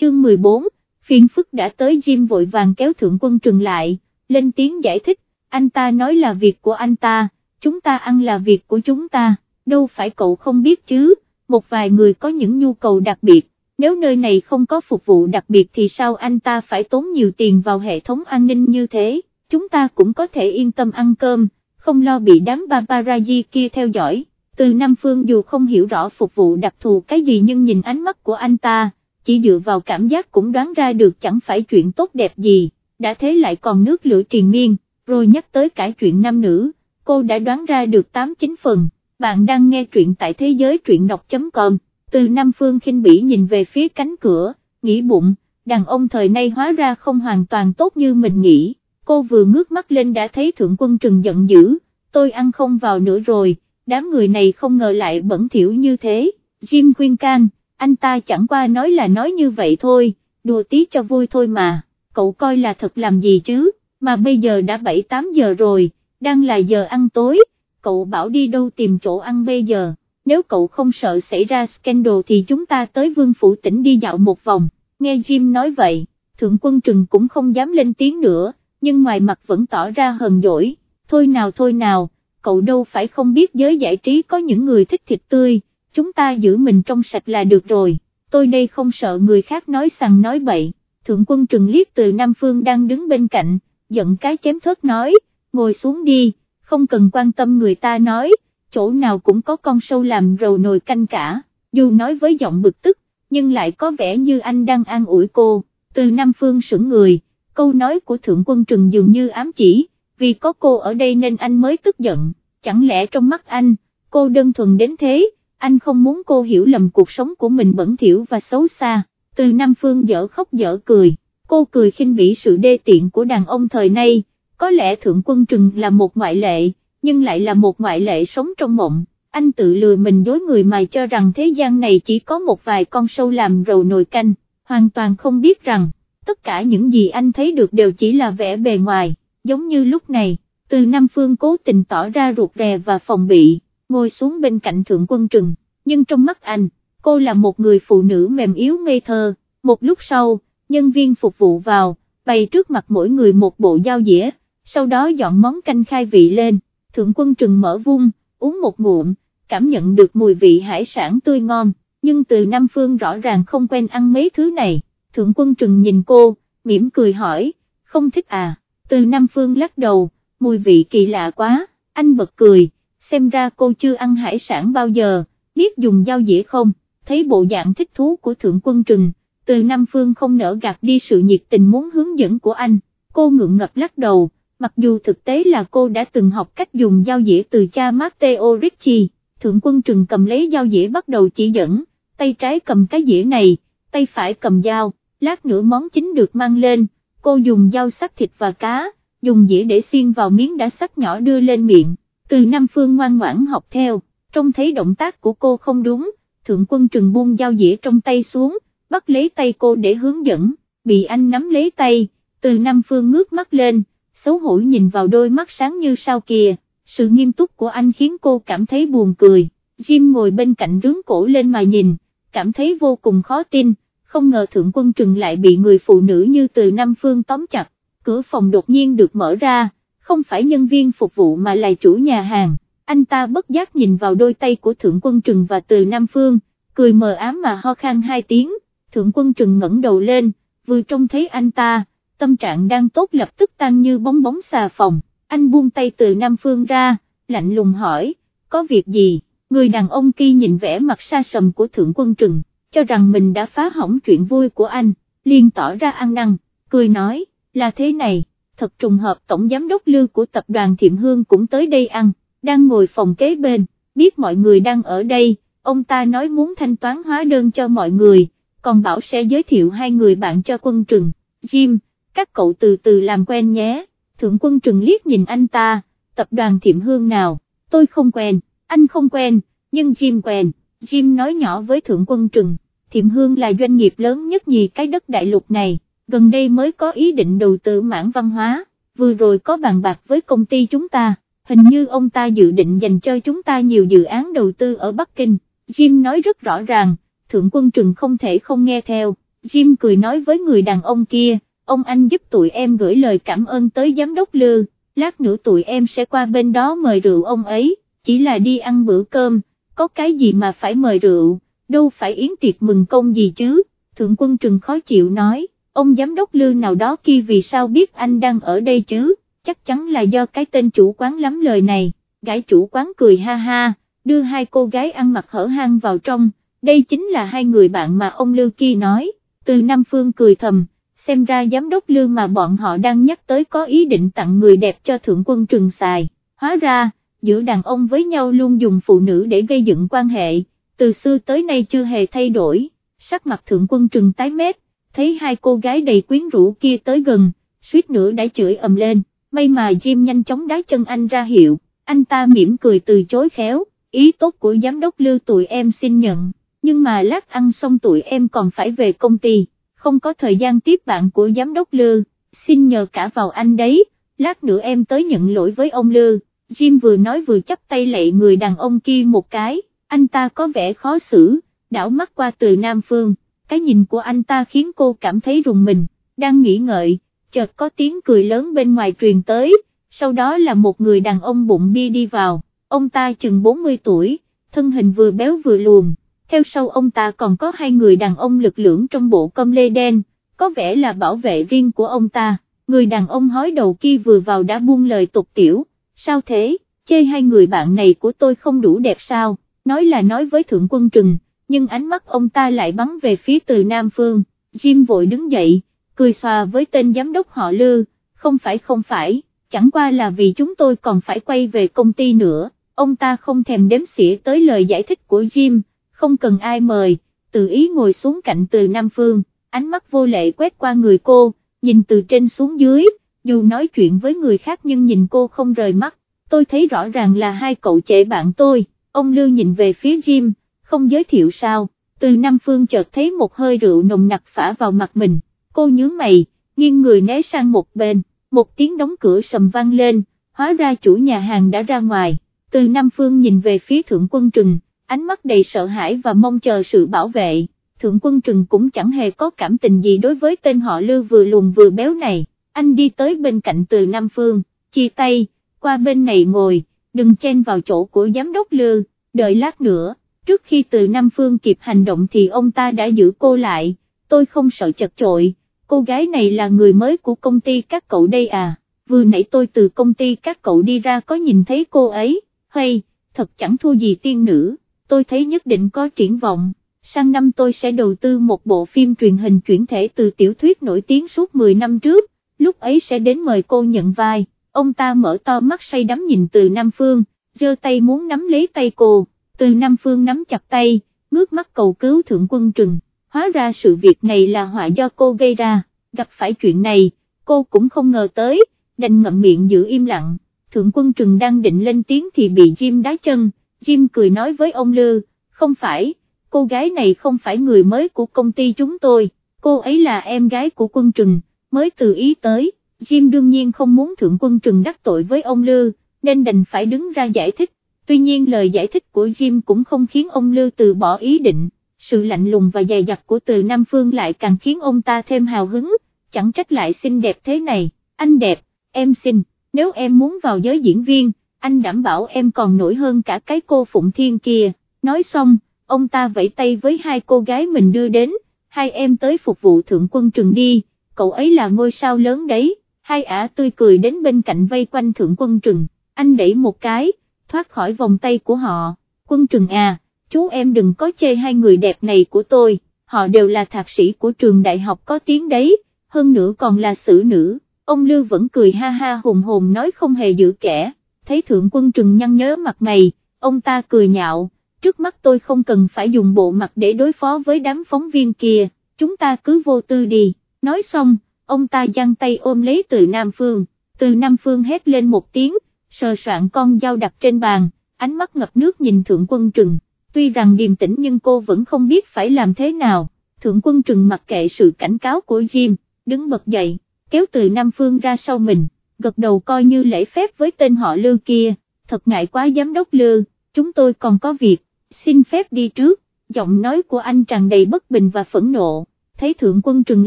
chương 14, phiên phức đã tới Jim vội vàng kéo thượng quân trừng lại, lên tiếng giải thích, anh ta nói là việc của anh ta, chúng ta ăn là việc của chúng ta, đâu phải cậu không biết chứ, một vài người có những nhu cầu đặc biệt, nếu nơi này không có phục vụ đặc biệt thì sao anh ta phải tốn nhiều tiền vào hệ thống an ninh như thế, chúng ta cũng có thể yên tâm ăn cơm, không lo bị đám paparazzi kia theo dõi, từ Nam Phương dù không hiểu rõ phục vụ đặc thù cái gì nhưng nhìn ánh mắt của anh ta, chỉ dựa vào cảm giác cũng đoán ra được chẳng phải chuyện tốt đẹp gì, đã thế lại còn nước lửa triền miên, rồi nhắc tới cả chuyện nam nữ, cô đã đoán ra được 8-9 phần, bạn đang nghe truyện tại thế giới truyện đọc.com, từ Nam Phương khinh bỉ nhìn về phía cánh cửa, nghĩ bụng, đàn ông thời nay hóa ra không hoàn toàn tốt như mình nghĩ, cô vừa ngước mắt lên đã thấy thượng quân trừng giận dữ, tôi ăn không vào nữa rồi, đám người này không ngờ lại bẩn thỉu như thế, Jim khuyên can, anh ta chẳng qua nói là nói như vậy thôi, đùa tí cho vui thôi mà, cậu coi là thật làm gì chứ, mà bây giờ đã 7-8 giờ rồi, đang là giờ ăn tối, cậu bảo đi đâu tìm chỗ ăn bây giờ, nếu cậu không sợ xảy ra scandal thì chúng ta tới vương phủ tỉnh đi dạo một vòng, nghe Jim nói vậy, thượng quân trừng cũng không dám lên tiếng nữa, nhưng ngoài mặt vẫn tỏ ra hờn dỗi, thôi nào thôi nào, cậu đâu phải không biết giới giải trí có những người thích thịt tươi, chúng ta giữ mình trong sạch là được rồi, tôi đây không sợ người khác nói sằng nói bậy, thượng quân trừng liếc từ Nam Phương đang đứng bên cạnh, giận cái chém thớt nói, ngồi xuống đi, không cần quan tâm người ta nói, chỗ nào cũng có con sâu làm rầu nồi canh cả, dù nói với giọng bực tức, nhưng lại có vẻ như anh đang an ủi cô, từ Nam Phương sững người, câu nói của Thượng Quân Trừng dường như ám chỉ, vì có cô ở đây nên anh mới tức giận, chẳng lẽ trong mắt anh, cô đơn thuần đến thế, anh không muốn cô hiểu lầm cuộc sống của mình bẩn thỉu và xấu xa, từ Nam Phương dở khóc dở cười, cô cười khinh bỉ sự đê tiện của đàn ông thời nay, có lẽ Thượng Quân Trừng là một ngoại lệ, nhưng lại là một ngoại lệ sống trong mộng, anh tự lừa mình dối người mà cho rằng thế gian này chỉ có một vài con sâu làm rầu nồi canh, hoàn toàn không biết rằng, tất cả những gì anh thấy được đều chỉ là vẻ bề ngoài, giống như lúc này, từ Nam Phương cố tình tỏ ra ruột rè và phòng bị, ngồi xuống bên cạnh Thượng Quân Trừng, nhưng trong mắt anh, cô là một người phụ nữ mềm yếu ngây thơ, một lúc sau, nhân viên phục vụ vào, bày trước mặt mỗi người một bộ dao dĩa, sau đó dọn món canh khai vị lên, Thượng Quân Trừng mở vung, uống một ngụm, cảm nhận được mùi vị hải sản tươi ngon, nhưng từ Nam Phương rõ ràng không quen ăn mấy thứ này, Thượng Quân Trừng nhìn cô, mỉm cười hỏi, không thích à, từ Nam Phương lắc đầu, mùi vị kỳ lạ quá, anh bật cười, xem ra cô chưa ăn hải sản bao giờ, biết dùng dao dĩa không, thấy bộ dạng thích thú của Thượng Quân Trừng, từ Nam Phương không nỡ gạt đi sự nhiệt tình muốn hướng dẫn của anh, cô ngượng ngập lắc đầu, mặc dù thực tế là cô đã từng học cách dùng dao dĩa từ cha Matteo Ricci, Thượng Quân Trừng cầm lấy dao dĩa bắt đầu chỉ dẫn, tay trái cầm cái dĩa này, tay phải cầm dao, lát nữa món chính được mang lên, cô dùng dao sắc thịt và cá, dùng dĩa để xiên vào miếng đã sắc nhỏ đưa lên miệng, từ Nam Phương ngoan ngoãn học theo, trông thấy động tác của cô không đúng, Thượng Quân Trừng buông dao dĩa trong tay xuống, bắt lấy tay cô để hướng dẫn, bị anh nắm lấy tay, từ Nam Phương ngước mắt lên, xấu hổ nhìn vào đôi mắt sáng như sao kìa, sự nghiêm túc của anh khiến cô cảm thấy buồn cười, Jim ngồi bên cạnh rướng cổ lên mà nhìn, cảm thấy vô cùng khó tin, không ngờ Thượng Quân Trừng lại bị người phụ nữ như từ Nam Phương tóm chặt, cửa phòng đột nhiên được mở ra, không phải nhân viên phục vụ mà là chủ nhà hàng, anh ta bất giác nhìn vào đôi tay của Thượng Quân Trừng và từ Nam Phương, cười mờ ám mà ho khan hai tiếng, Thượng Quân Trừng ngẩng đầu lên, vừa trông thấy anh ta, tâm trạng đang tốt lập tức tan như bóng bóng xà phòng, anh buông tay từ Nam Phương ra, lạnh lùng hỏi, có việc gì, người đàn ông kia nhìn vẻ mặt xa sầm của Thượng Quân Trừng, cho rằng mình đã phá hỏng chuyện vui của anh, liền tỏ ra ăn năn, cười nói, là thế này, thật trùng hợp Tổng Giám đốc Lưu của tập đoàn Thiệm Hương cũng tới đây ăn, đang ngồi phòng kế bên, biết mọi người đang ở đây, ông ta nói muốn thanh toán hóa đơn cho mọi người, còn bảo sẽ giới thiệu hai người bạn cho quân trừng, Jim, các cậu từ từ làm quen nhé, thượng quân trừng liếc nhìn anh ta, tập đoàn Thiệm Hương nào, tôi không quen, anh không quen, nhưng Jim quen, Jim nói nhỏ với thượng quân trừng, Thiệm Hương là doanh nghiệp lớn nhất nhì cái đất đại lục này, gần đây mới có ý định đầu tư mảng văn hóa, vừa rồi có bàn bạc với công ty chúng ta, hình như ông ta dự định dành cho chúng ta nhiều dự án đầu tư ở Bắc Kinh, Jim nói rất rõ ràng, thượng quân trừng không thể không nghe theo, Jim cười nói với người đàn ông kia, ông anh giúp tụi em gửi lời cảm ơn tới giám đốc Lư, lát nữa tụi em sẽ qua bên đó mời rượu ông ấy, chỉ là đi ăn bữa cơm, có cái gì mà phải mời rượu, đâu phải yến tiệc mừng công gì chứ, thượng quân trừng khó chịu nói, ông giám đốc Lư nào đó kia vì sao biết anh đang ở đây chứ, chắc chắn là do cái tên chủ quán lắm lời này, gái chủ quán cười ha ha, đưa hai cô gái ăn mặc hở hang vào trong, đây chính là hai người bạn mà ông Lư kia nói, từ Nam Phương cười thầm, xem ra giám đốc Lư mà bọn họ đang nhắc tới có ý định tặng người đẹp cho thượng quân trừng xài, hóa ra, giữa đàn ông với nhau luôn dùng phụ nữ để gây dựng quan hệ, từ xưa tới nay chưa hề thay đổi, sắc mặt thượng quân trừng tái mét, thấy hai cô gái đầy quyến rũ kia tới gần, suýt nữa đã chửi ầm lên, may mà Jim nhanh chóng đá chân anh ra hiệu, anh ta mỉm cười từ chối khéo, ý tốt của giám đốc lưu tụi em xin nhận, nhưng mà lát ăn xong tụi em còn phải về công ty, không có thời gian tiếp bạn của giám đốc lưu, xin nhờ cả vào anh đấy, lát nữa em tới nhận lỗi với ông lưu. Jim vừa nói vừa chắp tay lạy người đàn ông kia một cái, anh ta có vẻ khó xử, đảo mắt qua từ Nam Phương, cái nhìn của anh ta khiến cô cảm thấy rùng mình, đang nghĩ ngợi, chợt có tiếng cười lớn bên ngoài truyền tới, sau đó là một người đàn ông bụng bia đi vào, ông ta chừng 40 tuổi, thân hình vừa béo vừa luồn, theo sau ông ta còn có hai người đàn ông lực lưỡng trong bộ com lê đen, có vẻ là bảo vệ riêng của ông ta, người đàn ông hói đầu kia vừa vào đã buông lời tục tiểu, sao thế, chê hai người bạn này của tôi không đủ đẹp sao, nói là nói với thượng quân trừng, nhưng ánh mắt ông ta lại bắn về phía từ Nam Phương, Jim vội đứng dậy, cười xòa với tên giám đốc họ Lư, không phải không phải, chẳng qua là vì chúng tôi còn phải quay về công ty nữa, ông ta không thèm đếm xỉa tới lời giải thích của Jim, không cần ai mời, tự ý ngồi xuống cạnh từ Nam Phương, ánh mắt vô lệ quét qua người cô, nhìn từ trên xuống dưới, dù nói chuyện với người khác nhưng nhìn cô không rời mắt, tôi thấy rõ ràng là hai cậu trẻ bạn tôi, ông Lư nhìn về phía Jim, không giới thiệu sao, từ Nam Phương chợt thấy một hơi rượu nồng nặc phả vào mặt mình, cô nhướng mày, nghiêng người né sang một bên, một tiếng đóng cửa sầm vang lên, hóa ra chủ nhà hàng đã ra ngoài, từ Nam Phương nhìn về phía thượng quân trừng, ánh mắt đầy sợ hãi và mong chờ sự bảo vệ, thượng quân trừng cũng chẳng hề có cảm tình gì đối với tên họ Lưu vừa lùn vừa béo này, anh đi tới bên cạnh từ Nam Phương, chia tay, qua bên này ngồi, đừng chen vào chỗ của giám đốc Lưu, đợi lát nữa, trước khi từ Nam Phương kịp hành động thì ông ta đã giữ cô lại, tôi không sợ chật chội, cô gái này là người mới của công ty các cậu đây à, vừa nãy tôi từ công ty các cậu đi ra có nhìn thấy cô ấy, hay, thật chẳng thua gì tiên nữ. Tôi thấy nhất định có triển vọng, sang năm tôi sẽ đầu tư một bộ phim truyền hình chuyển thể từ tiểu thuyết nổi tiếng suốt 10 năm trước, lúc ấy sẽ đến mời cô nhận vai, ông ta mở to mắt say đắm nhìn từ Nam Phương, giơ tay muốn nắm lấy tay cô, từ Nam Phương nắm chặt tay, ngước mắt cầu cứu thượng quân trừng, hóa ra sự việc này là họa do cô gây ra, gặp phải chuyện này, cô cũng không ngờ tới, đành ngậm miệng giữ im lặng, thượng quân trừng đang định lên tiếng thì bị Jim đá chân, Jim cười nói với ông Lư, không phải, cô gái này không phải người mới của công ty chúng tôi, cô ấy là em gái của quân trừng, mới từ ý tới, Jim đương nhiên không muốn thượng quân trừng đắc tội với ông Lư, nên đành phải đứng ra giải thích, tuy nhiên lời giải thích của Jim cũng không khiến ông lưu từ bỏ ý định, sự lạnh lùng và dày dặt của từ Nam Phương lại càng khiến ông ta thêm hào hứng, chẳng trách lại xinh đẹp thế này, anh đẹp, em xinh, nếu em muốn vào giới diễn viên, anh đảm bảo em còn nổi hơn cả cái cô Phụng Thiên kia, nói xong, ông ta vẫy tay với hai cô gái mình đưa đến, hai em tới phục vụ thượng quân trừng đi, cậu ấy là ngôi sao lớn đấy, hai ả tươi cười đến bên cạnh vây quanh thượng quân trừng, anh đẩy một cái, thoát khỏi vòng tay của họ, quân trừng à, chú em đừng có chê hai người đẹp này của tôi, họ đều là thạc sĩ của trường đại học có tiếng đấy, hơn nữa còn là xử nữ, ông Lưu vẫn cười ha ha hùng hồn nói không hề giữ kẻ. Thấy thượng quân trừng nhăn nhớ mặt mày, ông ta cười nhạo, trước mắt tôi không cần phải dùng bộ mặt để đối phó với đám phóng viên kia, chúng ta cứ vô tư đi, nói xong, ông ta giang tay ôm lấy từ Nam Phương, từ Nam Phương hét lên một tiếng, sờ soạn con dao đặt trên bàn, ánh mắt ngập nước nhìn thượng quân trừng, tuy rằng điềm tĩnh nhưng cô vẫn không biết phải làm thế nào, thượng quân trừng mặc kệ sự cảnh cáo của Jim, đứng bật dậy, kéo từ Nam Phương ra sau mình gật đầu coi như lễ phép với tên họ Lư kia, thật ngại quá giám đốc Lư, chúng tôi còn có việc, xin phép đi trước, giọng nói của anh tràn đầy bất bình và phẫn nộ, thấy thượng quân trừng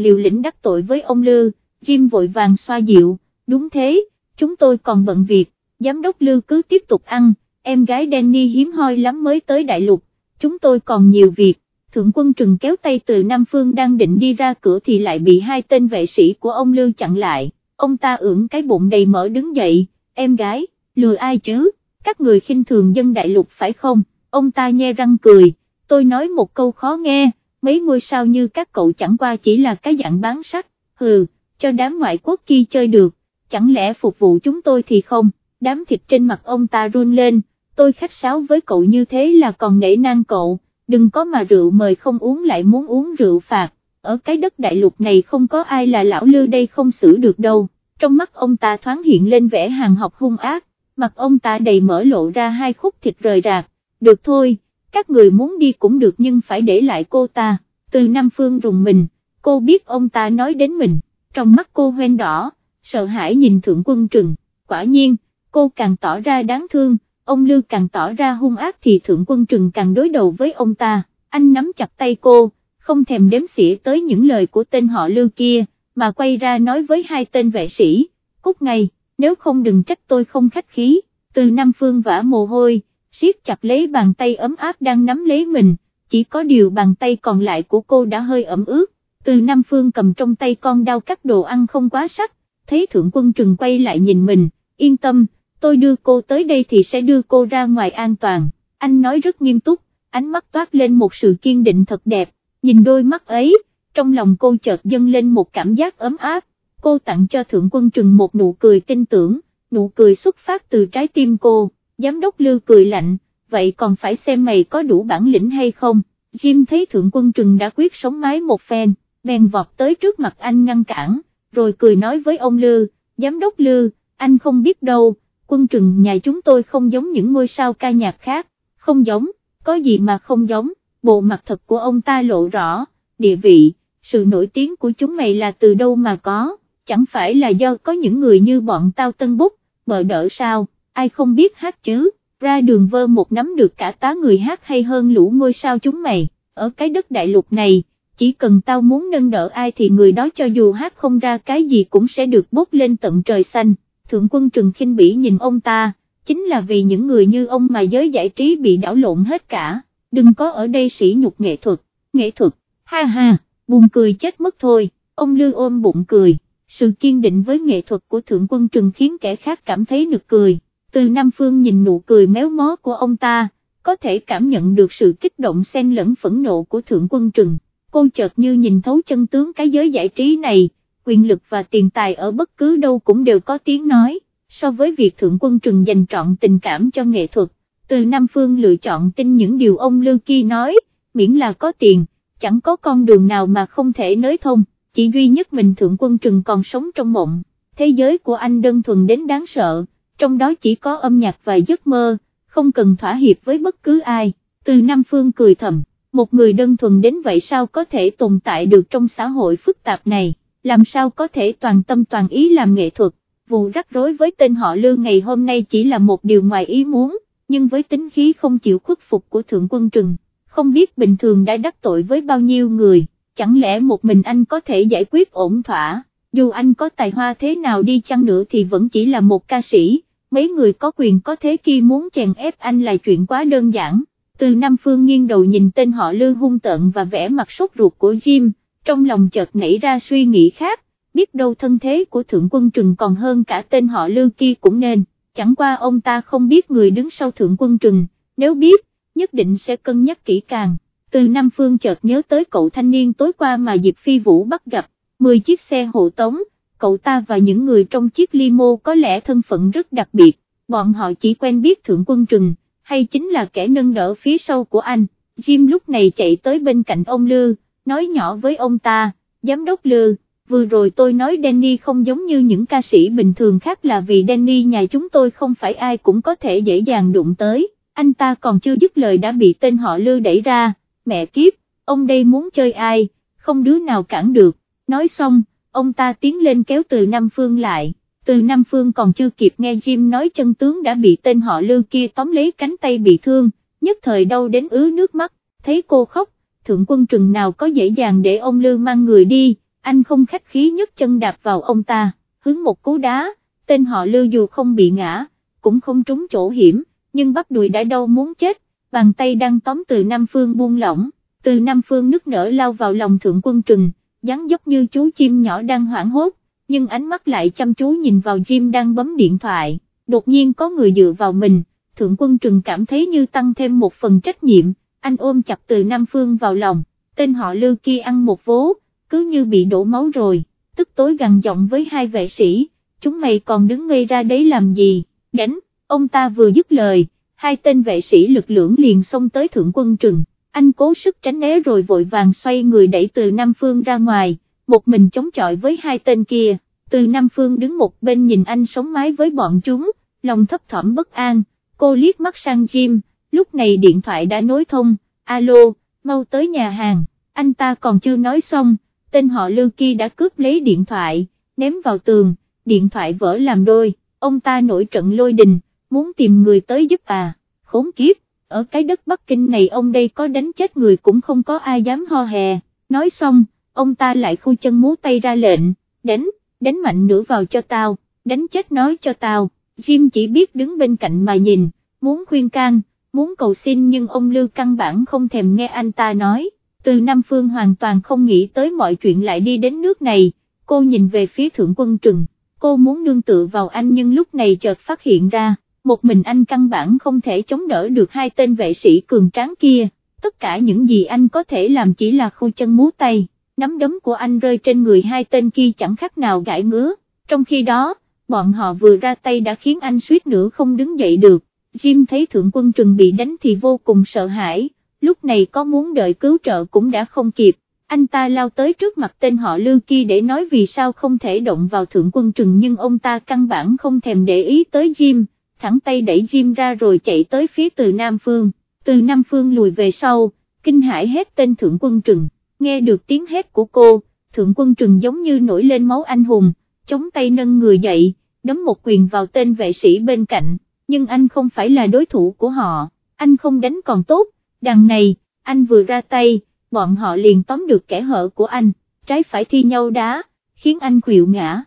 liều lĩnh đắc tội với ông Lư, Jim vội vàng xoa dịu, đúng thế, chúng tôi còn bận việc, giám đốc Lưu cứ tiếp tục ăn, em gái Danny hiếm hoi lắm mới tới đại lục, chúng tôi còn nhiều việc, thượng quân trừng kéo tay từ Nam Phương đang định đi ra cửa thì lại bị hai tên vệ sĩ của ông Lưu chặn lại, ông ta ưỡn cái bụng đầy mỡ đứng dậy, em gái, lừa ai chứ, các người khinh thường dân đại lục phải không, ông ta nhe răng cười, tôi nói một câu khó nghe, mấy ngôi sao như các cậu chẳng qua chỉ là cái dạng bán sách, hừ, cho đám ngoại quốc kia chơi được, chẳng lẽ phục vụ chúng tôi thì không, đám thịt trên mặt ông ta run lên, tôi khách sáo với cậu như thế là còn nể nang cậu, đừng có mà rượu mời không uống lại muốn uống rượu phạt, ở cái đất đại lục này không có ai là lão lư đây không xử được đâu, trong mắt ông ta thoáng hiện lên vẻ hàng học hung ác, mặt ông ta đầy mở lộ ra hai khúc thịt rời rạc, được thôi, các người muốn đi cũng được nhưng phải để lại cô ta, từ Nam Phương rùng mình, cô biết ông ta nói đến mình, trong mắt cô hoen đỏ, sợ hãi nhìn thượng quân trừng, quả nhiên, cô càng tỏ ra đáng thương, ông lưu càng tỏ ra hung ác thì thượng quân trừng càng đối đầu với ông ta, anh nắm chặt tay cô, không thèm đếm xỉa tới những lời của tên họ lưu kia, mà quay ra nói với hai tên vệ sĩ, cút ngay, nếu không đừng trách tôi không khách khí, từ Nam Phương vã mồ hôi, siết chặt lấy bàn tay ấm áp đang nắm lấy mình, chỉ có điều bàn tay còn lại của cô đã hơi ẩm ướt, từ Nam Phương cầm trong tay con đao cắt đồ ăn không quá sắc, thấy thượng quân trừng quay lại nhìn mình, yên tâm, tôi đưa cô tới đây thì sẽ đưa cô ra ngoài an toàn, anh nói rất nghiêm túc, ánh mắt toát lên một sự kiên định thật đẹp, nhìn đôi mắt ấy, trong lòng cô chợt dâng lên một cảm giác ấm áp, cô tặng cho thượng quân trừng một nụ cười tin tưởng, nụ cười xuất phát từ trái tim cô, giám đốc lưu cười lạnh, vậy còn phải xem mày có đủ bản lĩnh hay không, Jim thấy thượng quân trừng đã quyết sống mái một phen, bèn vọt tới trước mặt anh ngăn cản, rồi cười nói với ông Lư, giám đốc Lư, anh không biết đâu, quân trừng nhà chúng tôi không giống những ngôi sao ca nhạc khác, không giống, có gì mà không giống, bộ mặt thật của ông ta lộ rõ, địa vị, sự nổi tiếng của chúng mày là từ đâu mà có, chẳng phải là do có những người như bọn tao tân bút, bờ đỡ sao, ai không biết hát chứ, ra đường vơ một nắm được cả tá người hát hay hơn lũ ngôi sao chúng mày, ở cái đất đại lục này, chỉ cần tao muốn nâng đỡ ai thì người đó cho dù hát không ra cái gì cũng sẽ được bốc lên tận trời xanh, thượng quân trừng khinh bỉ nhìn ông ta, chính là vì những người như ông mà giới giải trí bị đảo lộn hết cả, đừng có ở đây sỉ nhục nghệ thuật, nghệ thuật, ha ha, buồn cười chết mất thôi, ông Lư ôm bụng cười, sự kiên định với nghệ thuật của thượng quân trừng khiến kẻ khác cảm thấy nực cười, từ Nam Phương nhìn nụ cười méo mó của ông ta, có thể cảm nhận được sự kích động xen lẫn phẫn nộ của thượng quân trừng. Cô chợt như nhìn thấu chân tướng cái giới giải trí này, quyền lực và tiền tài ở bất cứ đâu cũng đều có tiếng nói, so với việc thượng quân trừng dành trọn tình cảm cho nghệ thuật, từ Nam Phương lựa chọn tin những điều ông Lưu Kỳ nói, miễn là có tiền, chẳng có con đường nào mà không thể nới thông, chỉ duy nhất mình thượng quân trừng còn sống trong mộng, thế giới của anh đơn thuần đến đáng sợ, trong đó chỉ có âm nhạc và giấc mơ, không cần thỏa hiệp với bất cứ ai, từ Nam Phương cười thầm một người đơn thuần đến vậy sao có thể tồn tại được trong xã hội phức tạp này, làm sao có thể toàn tâm toàn ý làm nghệ thuật, vụ rắc rối với tên họ Lương ngày hôm nay chỉ là một điều ngoài ý muốn, nhưng với tính khí không chịu khuất phục của Thượng Quân Trừng, không biết bình thường đã đắc tội với bao nhiêu người, chẳng lẽ một mình anh có thể giải quyết ổn thỏa, dù anh có tài hoa thế nào đi chăng nữa thì vẫn chỉ là một ca sĩ, mấy người có quyền có thế kia muốn chèn ép anh là chuyện quá đơn giản từ Nam Phương nghiêng đầu nhìn tên họ Lưu hung tợn và vẻ mặt sốt ruột của Jim, trong lòng chợt nảy ra suy nghĩ khác, biết đâu thân thế của Thượng Quân Trừng còn hơn cả tên họ lưu kia cũng nên, chẳng qua ông ta không biết người đứng sau Thượng Quân Trừng, nếu biết, nhất định sẽ cân nhắc kỹ càng. Từ Nam Phương chợt nhớ tới cậu thanh niên tối qua mà Diệp Phi Vũ bắt gặp, 10 chiếc xe hộ tống, cậu ta và những người trong chiếc limo có lẽ thân phận rất đặc biệt, bọn họ chỉ quen biết Thượng Quân Trừng hay chính là kẻ nâng đỡ phía sau của anh, Jim lúc này chạy tới bên cạnh ông Lư, nói nhỏ với ông ta, giám đốc Lư, vừa rồi tôi nói Danny không giống như những ca sĩ bình thường khác là vì Danny nhà chúng tôi không phải ai cũng có thể dễ dàng đụng tới, anh ta còn chưa dứt lời đã bị tên họ Lư đẩy ra, mẹ kiếp, ông đây muốn chơi ai, không đứa nào cản được, nói xong, ông ta tiến lên kéo từ Nam Phương lại. Từ Nam Phương còn chưa kịp nghe Jim nói chân tướng đã bị tên họ Lư kia tóm lấy cánh tay bị thương, nhất thời đau đến ứ nước mắt, thấy cô khóc, thượng quân trừng nào có dễ dàng để ông Lưu mang người đi, anh không khách khí nhất chân đạp vào ông ta, hướng một cú đá, tên họ Lưu dù không bị ngã, cũng không trúng chỗ hiểm, nhưng bắp đùi đã đau muốn chết, bàn tay đang tóm từ Nam Phương buông lỏng, từ Nam Phương nức nở lao vào lòng thượng quân trừng, dáng dấp như chú chim nhỏ đang hoảng hốt, nhưng ánh mắt lại chăm chú nhìn vào Jim đang bấm điện thoại, đột nhiên có người dựa vào mình, thượng quân trừng cảm thấy như tăng thêm một phần trách nhiệm, anh ôm chặt từ Nam Phương vào lòng, tên họ Lư kia ăn một vố, cứ như bị đổ máu rồi, tức tối gằn giọng với hai vệ sĩ, chúng mày còn đứng ngây ra đấy làm gì, đánh, ông ta vừa dứt lời, hai tên vệ sĩ lực lưỡng liền xông tới thượng quân trừng, anh cố sức tránh né rồi vội vàng xoay người đẩy từ Nam Phương ra ngoài, một mình chống chọi với hai tên kia, từ Nam Phương đứng một bên nhìn anh sống mái với bọn chúng, lòng thấp thỏm bất an, cô liếc mắt sang Jim, lúc này điện thoại đã nối thông, alo, mau tới nhà hàng, anh ta còn chưa nói xong, tên họ Lưu kia đã cướp lấy điện thoại, ném vào tường, điện thoại vỡ làm đôi, ông ta nổi trận lôi đình, muốn tìm người tới giúp à, khốn kiếp, ở cái đất Bắc Kinh này ông đây có đánh chết người cũng không có ai dám ho hè, nói xong, ông ta lại khu chân múa tay ra lệnh, đánh, đánh mạnh nữa vào cho tao, đánh chết nói cho tao, Jim chỉ biết đứng bên cạnh mà nhìn, muốn khuyên can, muốn cầu xin nhưng ông Lưu căn bản không thèm nghe anh ta nói, từ Nam Phương hoàn toàn không nghĩ tới mọi chuyện lại đi đến nước này, cô nhìn về phía thượng quân trừng, cô muốn nương tự vào anh nhưng lúc này chợt phát hiện ra, một mình anh căn bản không thể chống đỡ được hai tên vệ sĩ cường tráng kia, tất cả những gì anh có thể làm chỉ là khu chân múa tay, nắm đấm của anh rơi trên người hai tên kia chẳng khác nào gãi ngứa, trong khi đó, bọn họ vừa ra tay đã khiến anh suýt nữa không đứng dậy được, Jim thấy thượng quân trừng bị đánh thì vô cùng sợ hãi, lúc này có muốn đợi cứu trợ cũng đã không kịp, anh ta lao tới trước mặt tên họ Lưu Kỳ để nói vì sao không thể động vào thượng quân trừng nhưng ông ta căn bản không thèm để ý tới Jim, thẳng tay đẩy Jim ra rồi chạy tới phía từ Nam Phương, từ Nam Phương lùi về sau, kinh hãi hết tên thượng quân trừng, nghe được tiếng hét của cô, thượng quân trừng giống như nổi lên máu anh hùng, chống tay nâng người dậy, đấm một quyền vào tên vệ sĩ bên cạnh, nhưng anh không phải là đối thủ của họ, anh không đánh còn tốt, đằng này, anh vừa ra tay, bọn họ liền tóm được kẻ hở của anh, trái phải thi nhau đá, khiến anh khuỵu ngã.